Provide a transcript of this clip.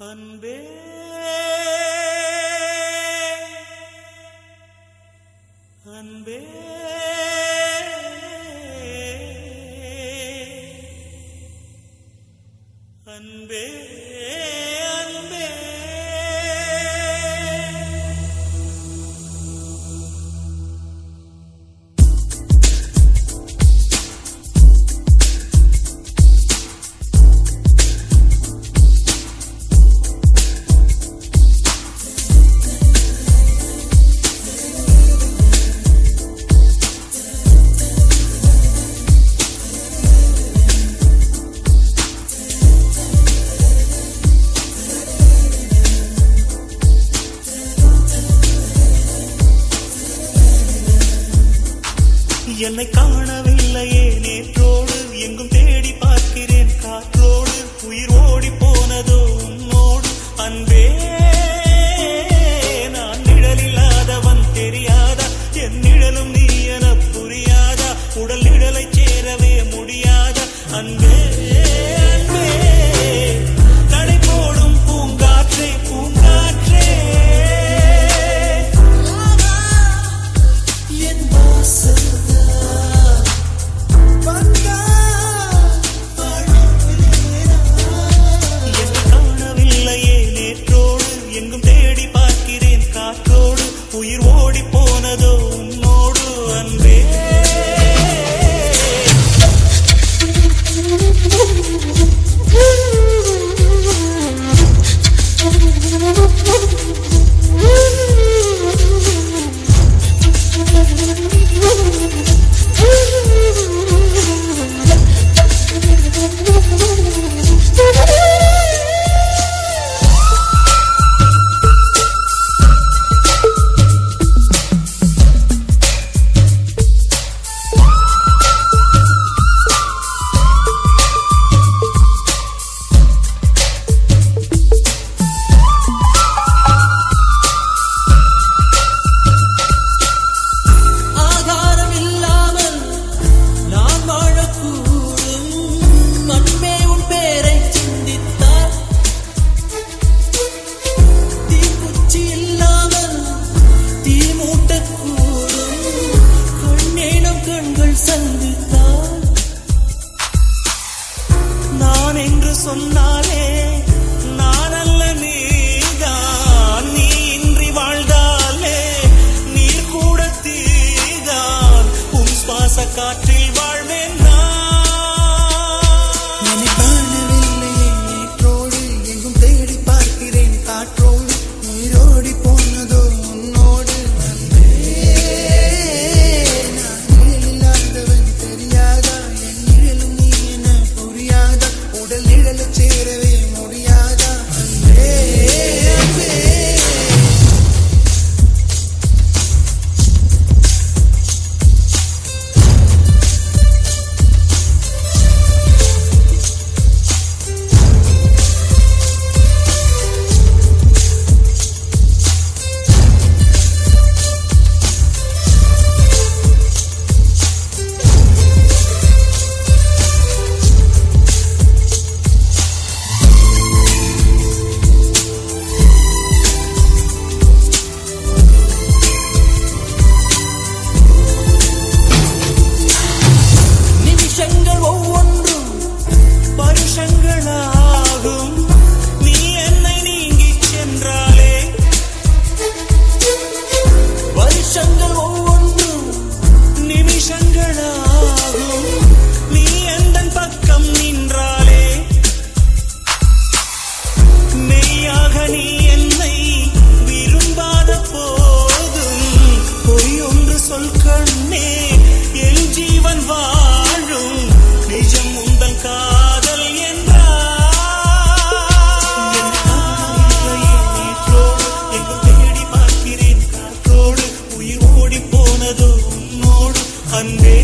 அன்பே அன்பே அன்பே என்னை காணவில்லையே நேற்றோடு எங்கும் தேடி பார்க்கிறேன். காற்றோடு உயிர் ஓடி போனதோ போனதோ உன்னோடு அன்பே சொன்னாலே நான் அல்ல நீதான் நீ இன்றி வாழ்ந்தாலே நீர் கூட தீதான் உம் சுவாச காற்றில் வாழ்வேன் நான். காணவில்லை நேற்றோடு எங்கும் தேடி பார்க்கிறேன் காற்றோ jungle. அன்பே